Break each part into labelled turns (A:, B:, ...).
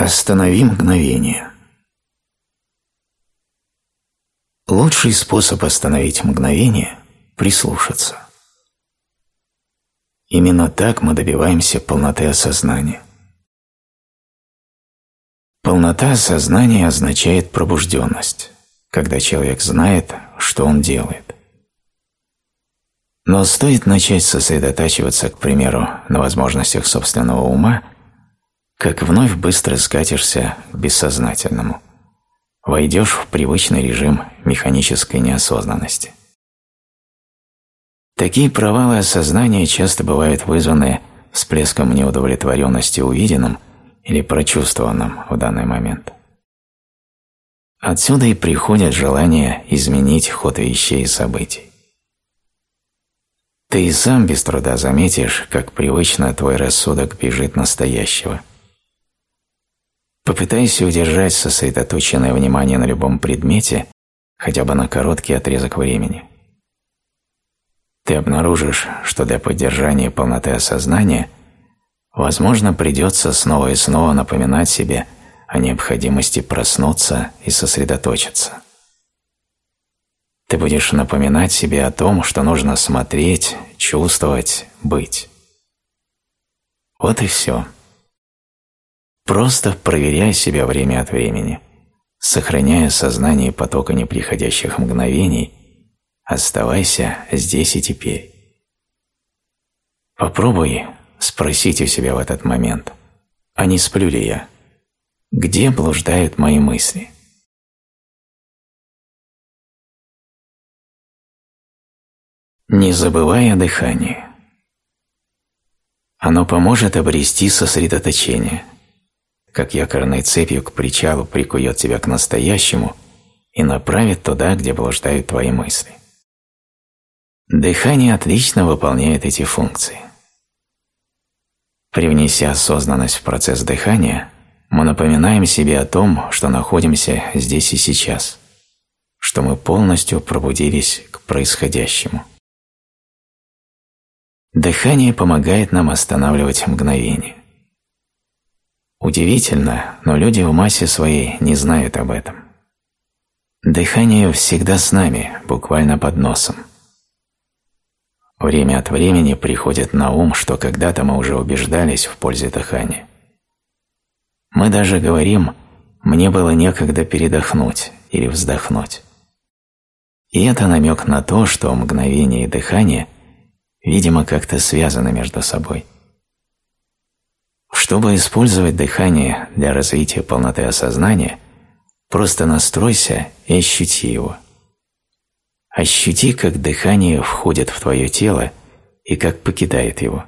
A: Останови мгновение. Лучший способ остановить мгновение – прислушаться. Именно так мы добиваемся полноты осознания. Полнота осознания означает пробужденность, когда человек знает, что он делает. Но стоит начать сосредотачиваться, к примеру, на возможностях собственного ума – как вновь быстро скатишься к бессознательному, войдешь в привычный режим механической неосознанности. Такие провалы осознания часто бывают вызваны всплеском неудовлетворенности увиденным или прочувствованным в данный момент. Отсюда и приходит желание изменить ход вещей и событий. Ты и сам без труда заметишь, как привычно твой рассудок бежит настоящего – Попытайся удержать сосредоточенное внимание на любом предмете хотя бы на короткий отрезок времени. Ты обнаружишь, что для поддержания полноты осознания возможно придется снова и снова напоминать себе о необходимости проснуться и сосредоточиться. Ты будешь напоминать себе о том, что нужно смотреть, чувствовать, быть. Вот и все. Просто проверяй себя время от времени, сохраняя сознание потока неприходящих мгновений, оставайся здесь и теперь. Попробуй спросить у себя в этот момент, а не сплю ли я? Где блуждают мои мысли? Не забывай о дыхании. Оно поможет обрести сосредоточение – как якорной цепью к причалу прикует тебя к настоящему и направит туда, где блуждают твои мысли. Дыхание отлично выполняет эти функции. Привнеся осознанность в процесс дыхания, мы напоминаем себе о том, что находимся здесь и сейчас, что мы полностью пробудились к происходящему. Дыхание помогает нам останавливать мгновение. Удивительно, но люди в массе своей не знают об этом. Дыхание всегда с нами, буквально под носом. Время от времени приходит на ум, что когда-то мы уже убеждались в пользе дыхания. Мы даже говорим «мне было некогда передохнуть» или «вздохнуть». И это намек на то, что мгновение и дыхание, видимо, как-то связаны между собой – чтобы использовать дыхание для развития полноты осознания, просто настройся и ощути его. Ощути, как дыхание входит в твое тело и как покидает его.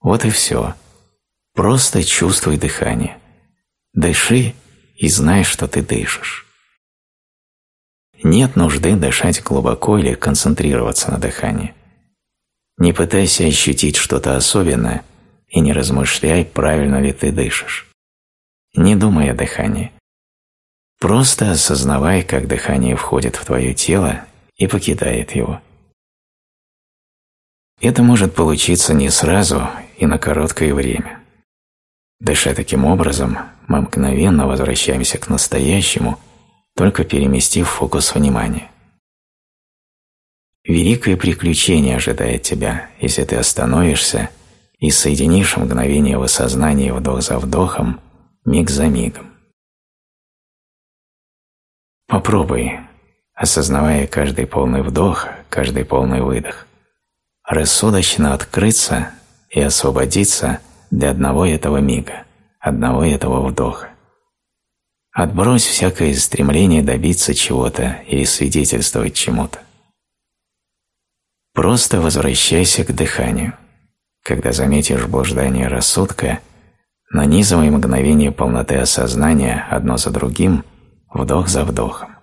A: Вот и все. Просто чувствуй дыхание. Дыши и знай, что ты дышишь. Нет нужды дышать глубоко или концентрироваться на дыхании. Не пытайся ощутить что-то особенное – и не размышляй, правильно ли ты дышишь. Не думай о дыхании. Просто осознавай, как дыхание входит в твое тело и покидает его. Это может получиться не сразу и на короткое время. Дыша таким образом, мы мгновенно возвращаемся к настоящему, только переместив фокус внимания. Великое приключение ожидает тебя, если ты остановишься – и соединишь мгновение в осознании вдох за вдохом, миг за мигом. Попробуй, осознавая каждый полный вдох, каждый полный выдох, рассудочно открыться и освободиться для одного этого мига, одного этого вдоха. Отбрось всякое стремление добиться чего-то или свидетельствовать чему-то. Просто возвращайся к дыханию – когда заметишь блуждание рассудка, нанизывай мгновение полноты осознания одно за другим, вдох за вдохом.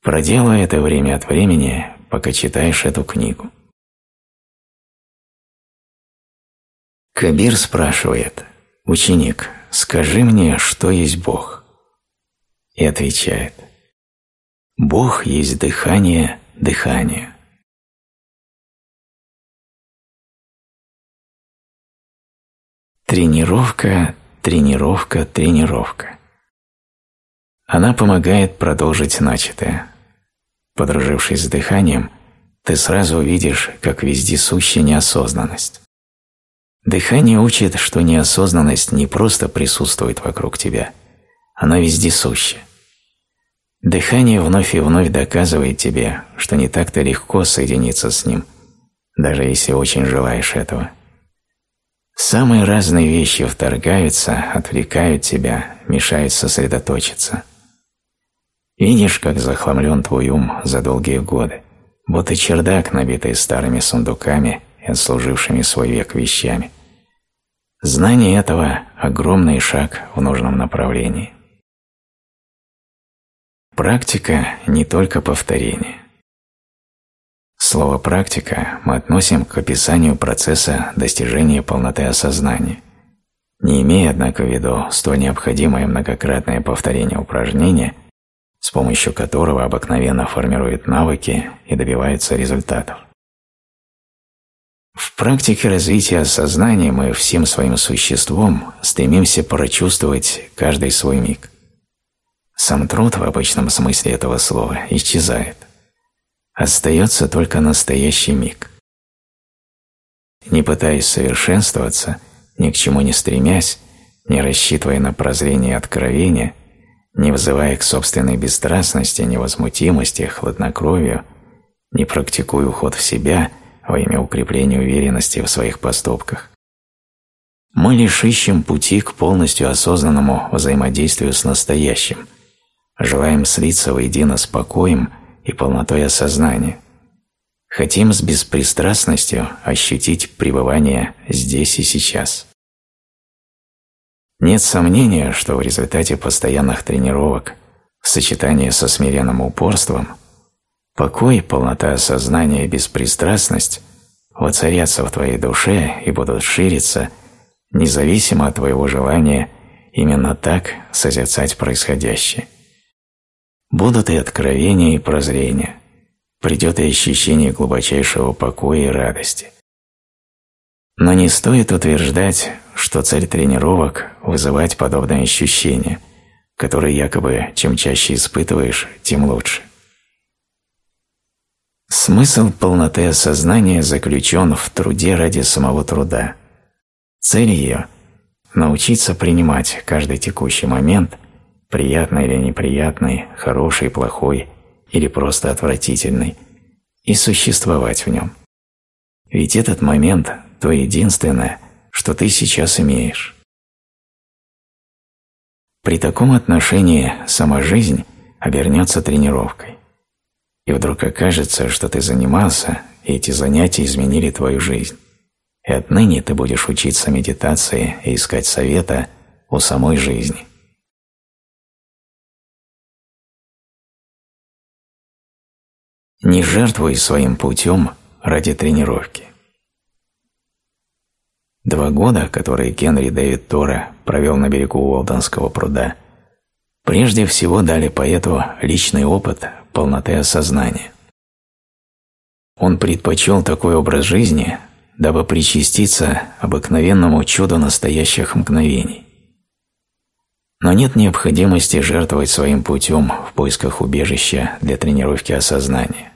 A: Проделай это время от времени, пока читаешь эту книгу. Кабир спрашивает, «Ученик, скажи мне, что есть Бог?» И отвечает, «Бог есть дыхание, дыхание». Тренировка тренировка, тренировка. Она помогает продолжить начатое. Подружившись с дыханием, ты сразу увидишь, как вездесущая неосознанность. Дыхание учит, что неосознанность не просто присутствует вокруг тебя, она вездесуща. Дыхание вновь и вновь доказывает тебе, что не так-то легко соединиться с ним, даже если очень желаешь этого. Самые разные вещи вторгаются, отвлекают тебя, мешают сосредоточиться. Видишь, как захламлен твой ум за долгие годы, будто чердак, набитый старыми сундуками и отслужившими свой век вещами. Знание этого – огромный шаг в нужном направлении. Практика – не только повторение. Слово «практика» мы относим к описанию процесса достижения полноты осознания, не имея, однако, в виду столь необходимое многократное повторение упражнения, с помощью которого обыкновенно формируют навыки и добиваются результатов. В практике развития сознания мы всем своим существом стремимся прочувствовать каждый свой миг. Сам труд в обычном смысле этого слова исчезает – Остается только настоящий миг. Не пытаясь совершенствоваться, ни к чему не стремясь, не рассчитывая на прозрение и откровение, не вызывая к собственной бесстрастности, невозмутимости, хладнокровию, не практикуя уход в себя во имя укрепления уверенности в своих поступках. Мы лишь ищем пути к полностью осознанному взаимодействию с настоящим, желаем слиться воедино с покоем и полнотой осознания. Хотим с беспристрастностью ощутить пребывание здесь и сейчас. Нет сомнения, что в результате постоянных тренировок в сочетании со смиренным упорством покой, полнота осознания и беспристрастность воцарятся в твоей душе и будут шириться независимо от твоего желания именно так созерцать происходящее. Будут и откровения, и прозрения. Придет и ощущение глубочайшего покоя и радости. Но не стоит утверждать, что цель тренировок – вызывать подобные ощущения, которые якобы чем чаще испытываешь, тем лучше. Смысл полноты осознания заключен в труде ради самого труда. Цель ее – научиться принимать каждый текущий момент приятный или неприятный, хороший, плохой или просто отвратительный, и существовать в нем. Ведь этот момент – то единственное, что ты сейчас имеешь. При таком отношении сама жизнь обернется тренировкой. И вдруг окажется, что ты занимался, и эти занятия изменили твою жизнь. И отныне ты будешь учиться медитации и искать совета у самой жизни. Не жертвуй своим путем ради тренировки. Два года, которые Генри Дэвид Тора провел на берегу Уолденского пруда, прежде всего дали поэту личный опыт полноты осознания. Он предпочел такой образ жизни, дабы причаститься обыкновенному чуду настоящих мгновений. Но нет необходимости жертвовать своим путем в поисках убежища для тренировки осознания.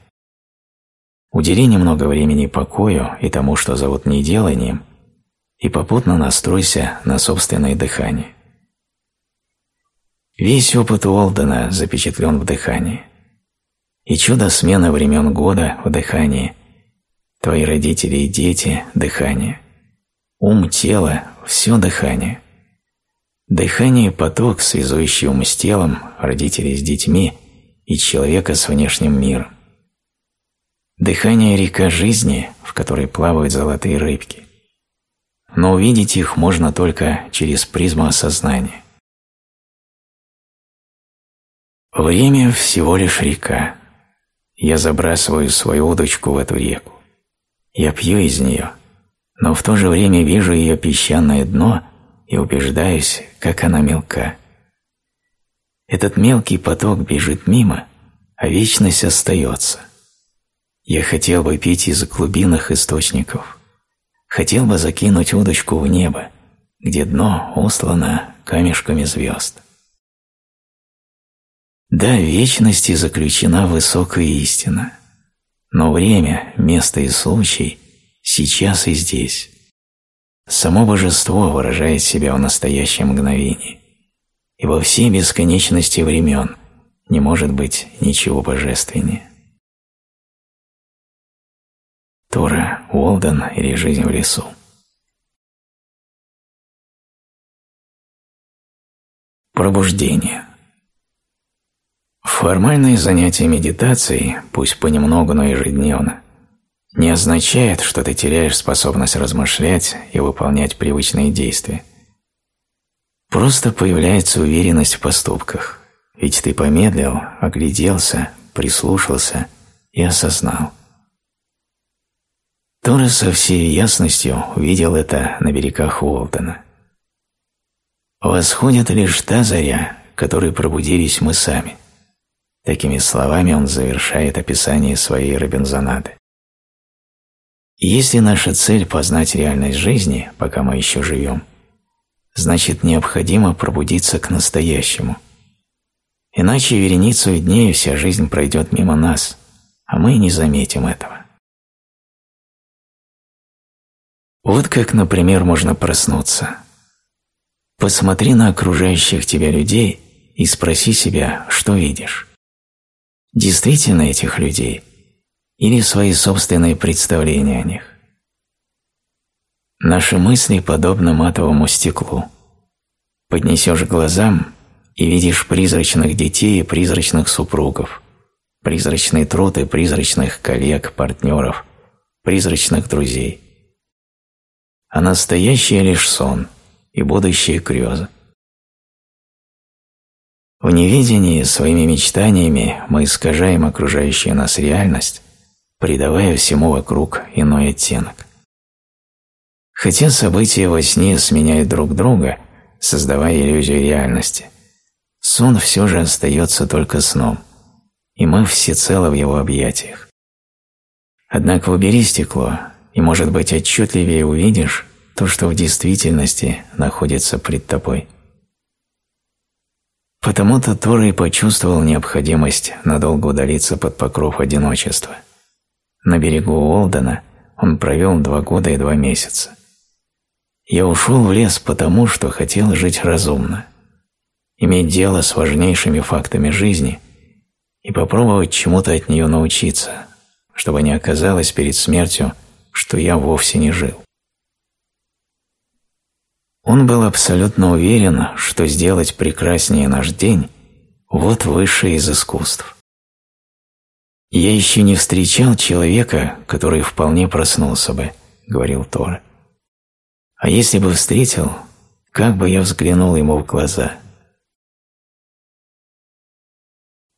A: Удели немного времени покою и тому, что зовут неделанием, и попутно настройся на собственное дыхание. Весь опыт Уолдена запечатлен в дыхании. И чудо смены времен года в дыхании, твои родители и дети – дыхание, ум, тело – все дыхание. Дыхание – поток, связующий ум с телом, родителей с детьми и человека с внешним миром. Дыхание – река жизни, в которой плавают золотые рыбки. Но увидеть их можно только через призму осознания. Время всего лишь река. Я забрасываю свою удочку в эту реку. Я пью из нее, но в то же время вижу ее песчаное дно и убеждаюсь, как она мелка. Этот мелкий поток бежит мимо, а вечность остается – я хотел бы пить из глубинных источников. Хотел бы закинуть удочку в небо, где дно услано камешками звезд. Да, вечности заключена высокая истина, но время, место и случай сейчас и здесь. Само божество выражает себя в настоящем мгновении, и во всей бесконечности времен не может быть ничего божественнее. Тора, Уолден или «Жизнь в лесу». Пробуждение. Формальное занятие медитацией, пусть понемногу, но ежедневно, не означает, что ты теряешь способность размышлять и выполнять привычные действия. Просто появляется уверенность в поступках, ведь ты помедлил, огляделся, прислушался и осознал. Тора со всей ясностью увидел это на берегах Уолтона. «Восходит лишь та заря, которой пробудились мы сами». Такими словами он завершает описание своей Робинзонады. Если наша цель – познать реальность жизни, пока мы еще живем, значит необходимо пробудиться к настоящему. Иначе вереницу дней вся жизнь пройдет мимо нас, а мы не заметим этого. Вот как, например, можно проснуться. Посмотри на окружающих тебя людей и спроси себя, что видишь. Действительно этих людей – или свои собственные представления о них. Наши мысли подобны матовому стеклу. Поднесешь глазам и видишь призрачных детей и призрачных супругов, призрачный труд и призрачных коллег, партнеров, призрачных друзей. А настоящее лишь сон и будущее грезы. В неведении своими мечтаниями мы искажаем окружающую нас реальность придавая всему вокруг иной оттенок. Хотя события во сне сменяют друг друга, создавая иллюзию реальности, сон все же остается только сном, и мы всецело в его объятиях. Однако убери стекло, и, может быть, отчетливее увидишь то, что в действительности находится пред тобой. Потому-то Тора и почувствовал необходимость надолго удалиться под покров одиночества. На берегу Уолдена он провел два года и два месяца. Я ушел в лес потому, что хотел жить разумно, иметь дело с важнейшими фактами жизни и попробовать чему-то от нее научиться, чтобы не оказалось перед смертью, что я вовсе не жил. Он был абсолютно уверен, что сделать прекраснее наш день – вот высшее из искусств. «Я еще не встречал человека, который вполне проснулся бы», — говорил Тор. «А если бы встретил, как бы я взглянул ему в глаза?»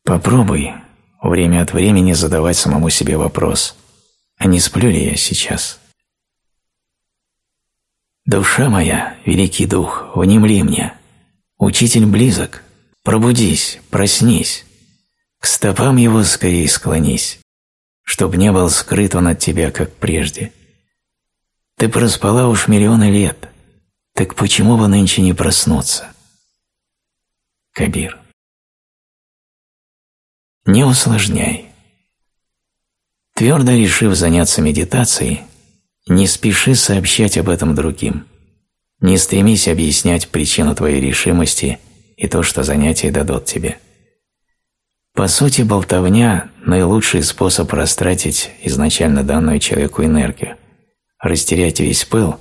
A: Попробуй время от времени задавать самому себе вопрос, а не сплю ли я сейчас? Душа моя, великий дух, внемли мне. Учитель близок, пробудись, проснись. К стопам его скорее склонись, чтоб не был скрыт он от тебя, как прежде. Ты проспала уж миллионы лет, так почему бы нынче не проснуться? Кабир. Не усложняй. Твердо решив заняться медитацией, не спеши сообщать об этом другим. Не стремись объяснять причину твоей решимости и то, что занятия дадут тебе. По сути, болтовня – наилучший способ растратить изначально данную человеку энергию, растерять весь пыл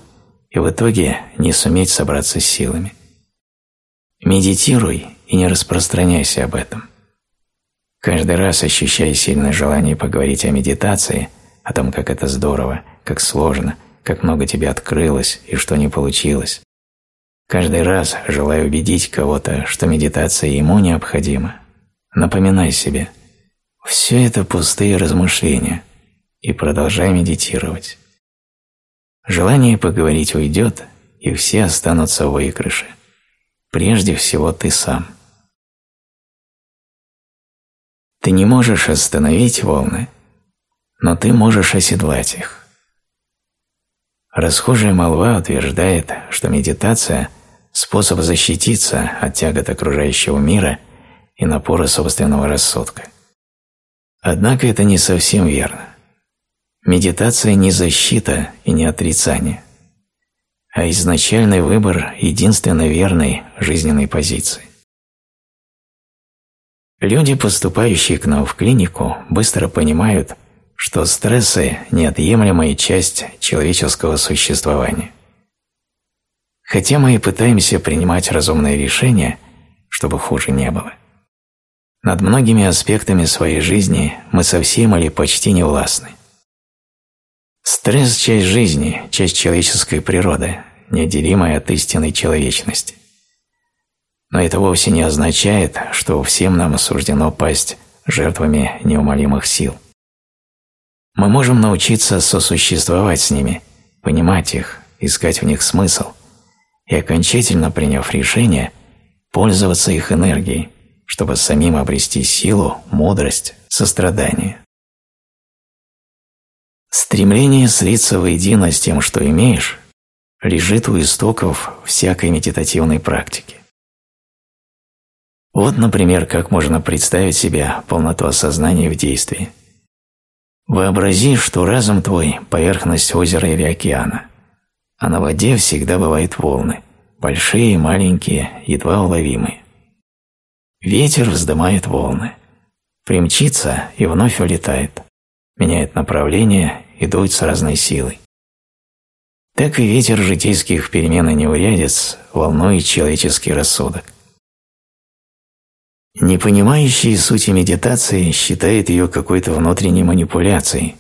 A: и в итоге не суметь собраться с силами. Медитируй и не распространяйся об этом. Каждый раз ощущая сильное желание поговорить о медитации, о том, как это здорово, как сложно, как много тебе открылось и что не получилось. Каждый раз желая убедить кого-то, что медитация ему необходима, Напоминай себе, все это пустые размышления, и продолжай медитировать. Желание поговорить уйдет, и все останутся в выигрыше. Прежде всего ты сам. Ты не можешь остановить волны, но ты можешь оседлать их. Расхожая молва утверждает, что медитация – способ защититься от тягот окружающего мира и напора собственного рассудка. Однако это не совсем верно. Медитация не защита и не отрицание, а изначальный выбор единственно верной жизненной позиции. Люди, поступающие к нам в клинику, быстро понимают, что стрессы – неотъемлемая часть человеческого существования. Хотя мы и пытаемся принимать разумные решения, чтобы хуже не было. Над многими аспектами своей жизни мы совсем или почти не властны. Стресс – часть жизни, часть человеческой природы, неотделимая от истинной человечности. Но это вовсе не означает, что всем нам осуждено пасть жертвами неумолимых сил. Мы можем научиться сосуществовать с ними, понимать их, искать в них смысл и, окончательно приняв решение, пользоваться их энергией, чтобы самим обрести силу, мудрость, сострадание. Стремление слиться воедино с тем, что имеешь, лежит у истоков всякой медитативной практики. Вот, например, как можно представить себе полноту осознания в действии. Вообрази, что разум твой – поверхность озера или океана, а на воде всегда бывают волны – большие, маленькие, едва уловимые. Ветер вздымает волны, примчится и вновь улетает, меняет направление и дует с разной силой. Так и ветер житейских перемен и неурядиц волнует человеческий рассудок. Не понимающий сути медитации считает ее какой-то внутренней манипуляцией,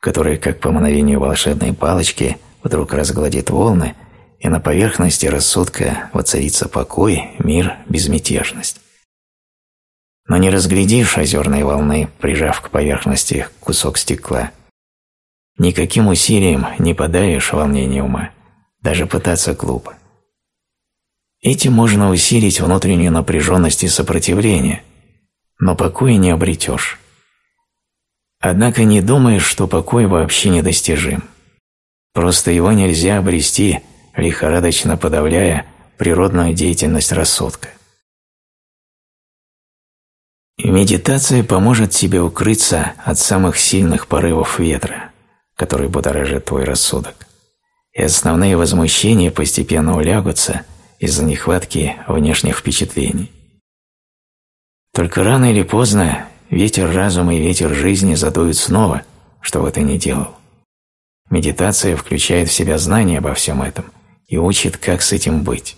A: которая, как по мановению волшебной палочки, вдруг разгладит волны, и на поверхности рассудка воцарится покой, мир, безмятежность. Но не разглядишь озерной волны, прижав к поверхности кусок стекла. Никаким усилием не подаешь волнение ума, даже пытаться глупо. Этим можно усилить внутреннюю напряженность и сопротивление, но покоя не обретешь. Однако не думаешь, что покой вообще недостижим. Просто его нельзя обрести, лихорадочно подавляя природную деятельность рассудка. Медитация поможет тебе укрыться от самых сильных порывов ветра, которые будоражат твой рассудок, и основные возмущения постепенно улягутся – из-за нехватки внешних впечатлений. Только рано или поздно ветер разума и ветер жизни задуют снова, что бы ты ни делал. Медитация включает в себя знание обо всем этом и учит, как с этим быть.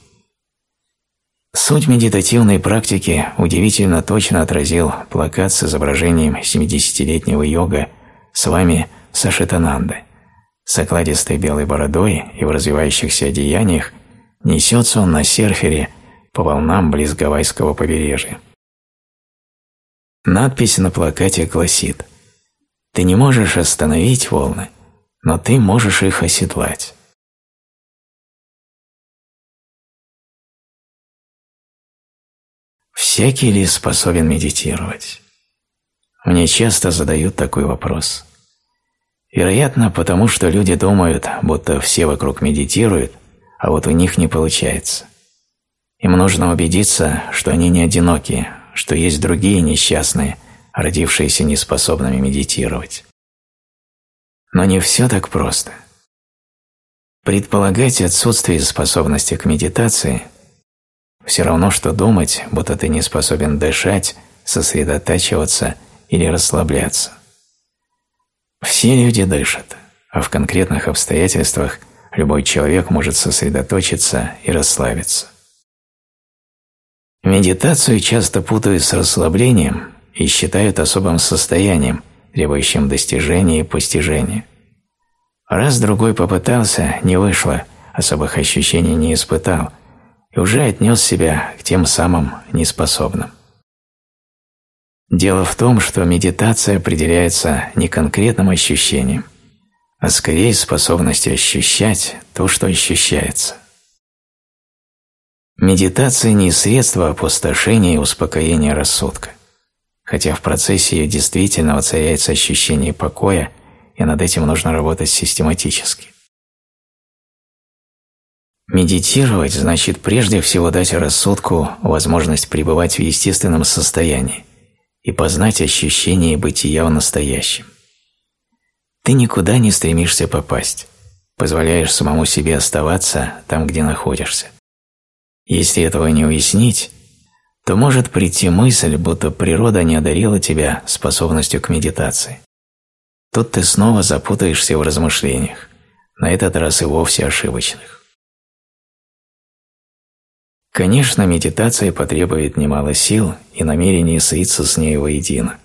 A: Суть медитативной практики удивительно точно отразил плакат с изображением 70-летнего йога с вами Сашитананды, с окладистой белой бородой и в развивающихся одеяниях Несется он на серфере по волнам близ Гавайского побережья. Надпись на плакате гласит «Ты не можешь остановить волны, но ты можешь их оседлать». Всякий ли способен медитировать? Мне часто задают такой вопрос. Вероятно, потому что люди думают, будто все вокруг медитируют, а вот у них не получается. Им нужно убедиться, что они не одиноки, что есть другие несчастные, родившиеся неспособными медитировать. Но не все так просто. Предполагать отсутствие способности к медитации все равно, что думать, будто ты не способен дышать, сосредотачиваться или расслабляться. Все люди дышат, а в конкретных обстоятельствах – любой человек может сосредоточиться и расслабиться. Медитацию часто путают с расслаблением и считают особым состоянием, требующим достижения и постижения. Раз-другой попытался, не вышло, особых ощущений не испытал и уже отнес себя к тем самым неспособным. Дело в том, что медитация определяется не конкретным ощущением, а скорее способностью ощущать то, что ощущается. Медитация не средство опустошения и успокоения рассудка, хотя в процессе ее действительно воцаряется ощущение покоя, и над этим нужно работать систематически. Медитировать значит прежде всего дать рассудку возможность пребывать в естественном состоянии и познать ощущение бытия в настоящем. Ты никуда не стремишься попасть, позволяешь самому себе оставаться там, где находишься. Если этого не уяснить, то может прийти мысль, будто природа не одарила тебя способностью к медитации. Тут ты снова запутаешься в размышлениях, на этот раз и вовсе ошибочных. Конечно, медитация потребует немало сил и намерения слиться с ней воедино.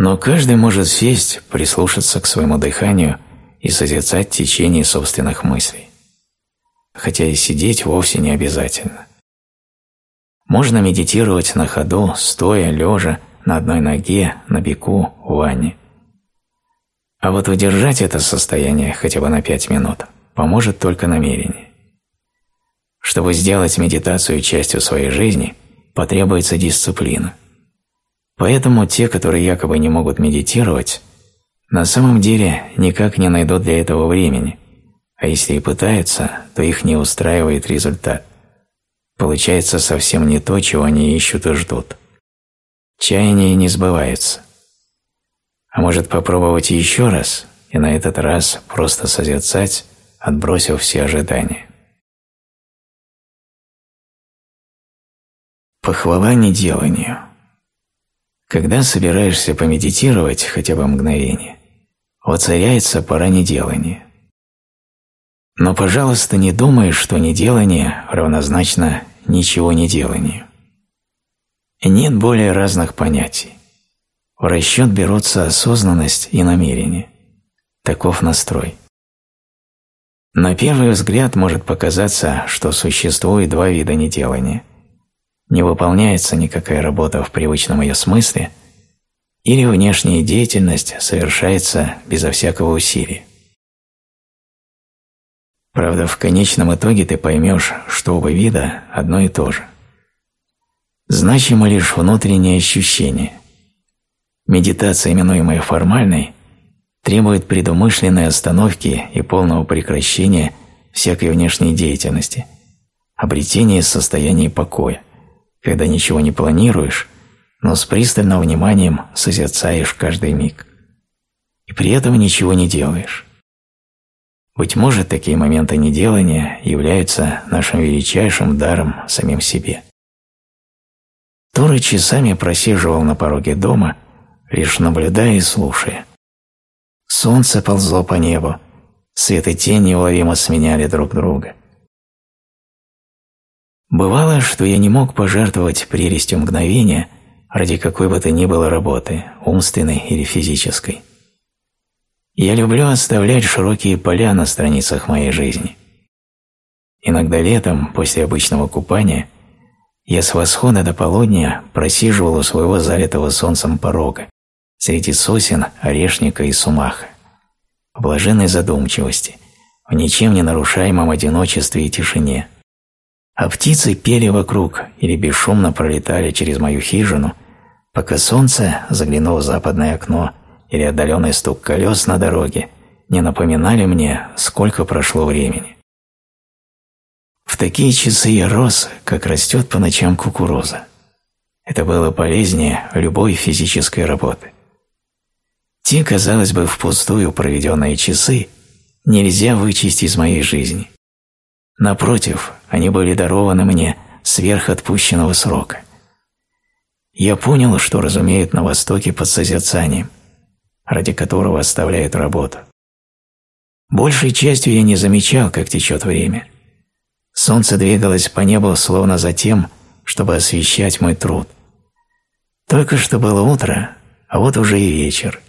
A: Но каждый может сесть, прислушаться к своему дыханию и созерцать течение собственных мыслей. Хотя и сидеть вовсе не обязательно. Можно медитировать на ходу, стоя, лежа, на одной ноге, на беку, в ванне. А вот удержать это состояние хотя бы на пять минут поможет только намерение. Чтобы сделать медитацию частью своей жизни, потребуется дисциплина. Поэтому те, которые якобы не могут медитировать, на самом деле никак не найдут для этого времени, а если и пытаются, то их не устраивает результат. Получается совсем не то, чего они ищут и ждут. Чаяния не сбываются. А может попробовать еще раз, и на этот раз просто созерцать, отбросив все ожидания. Похвала неделанию. Когда собираешься помедитировать хотя бы мгновение, воцаряется пора неделания. Но, пожалуйста, не думай, что неделание равнозначно ничего не деланию. Нет более разных понятий. В расчет берутся осознанность и намерение. Таков настрой. На первый взгляд может показаться, что существует два вида неделания – не выполняется никакая работа в привычном ее смысле, или внешняя деятельность совершается безо всякого усилия. Правда, в конечном итоге ты поймешь, что оба вида одно и то же. Значимо лишь внутреннее ощущение. Медитация, именуемая формальной, требует предумышленной остановки и полного прекращения всякой внешней деятельности, обретения состояния покоя когда ничего не планируешь, но с пристальным вниманием созерцаешь каждый миг. И при этом ничего не делаешь. Быть может, такие моменты неделания являются нашим величайшим даром самим себе. Тора часами просиживал на пороге дома, лишь наблюдая и слушая. Солнце ползло по небу, свет и тень неуловимо сменяли друг друга. Бывало, что я не мог пожертвовать прелестью мгновения ради какой бы то ни было работы, умственной или физической. Я люблю оставлять широкие поля на страницах моей жизни. Иногда летом, после обычного купания, я с восхода до полудня просиживал у своего залитого солнцем порога, среди сосен, орешника и сумаха, в блаженной задумчивости, в ничем не нарушаемом одиночестве и тишине – а птицы пели вокруг или бесшумно пролетали через мою хижину, пока солнце, заглянув в западное окно или отдаленный стук колес на дороге, не напоминали мне, сколько прошло времени. В такие часы я рос, как растет по ночам кукуруза. Это было полезнее любой физической работы. Те, казалось бы, впустую проведенные часы нельзя вычесть из моей жизни. Напротив, они были дарованы мне сверх отпущенного срока. Я понял, что разумеют на Востоке под созерцанием, ради которого оставляют работу. Большей частью я не замечал, как течет время. Солнце двигалось по небу словно за тем, чтобы освещать мой труд. Только что было утро, а вот уже и вечер,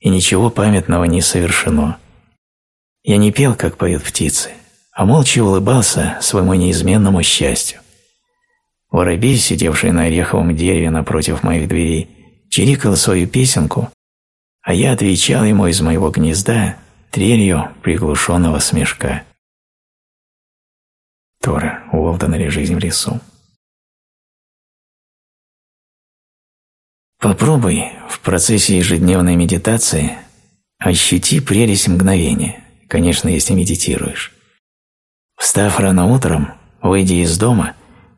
A: и ничего памятного не совершено. Я не пел, как поют птицы, а молча улыбался своему неизменному счастью. Воробей, сидевший на ореховом дереве напротив моих дверей, чирикал свою песенку, а я отвечал ему из моего гнезда трелью приглушенного смешка. Тора, Уолтон или «Жизнь в лесу». Попробуй в процессе ежедневной медитации ощути прелесть мгновения, конечно, если медитируешь. Встав рано утром, выйди из дома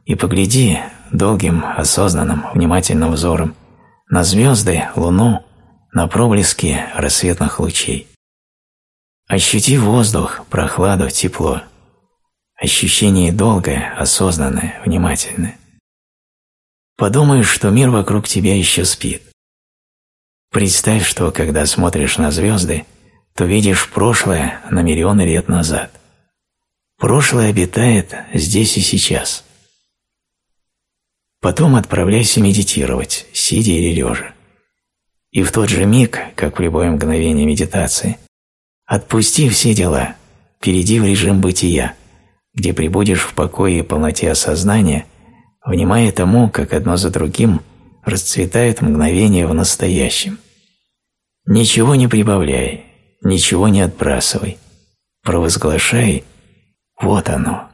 A: и погляди долгим, осознанным, внимательным взором на звезды, луну, на проблески рассветных лучей. Ощути воздух, прохладу, тепло. Ощущение долгое, осознанное, внимательное. Подумай, что мир вокруг тебя еще спит. Представь, что когда смотришь на звезды, то видишь прошлое на миллионы лет назад. Прошлое обитает здесь и сейчас. Потом отправляйся медитировать, сидя или лежа. И в тот же миг, как в любое мгновение медитации, отпусти все дела, перейди в режим бытия, где прибудешь в покое и полноте осознания, внимая тому, как одно за другим расцветают мгновения в настоящем. Ничего не прибавляй, ничего не отбрасывай, провозглашай «Вот оно».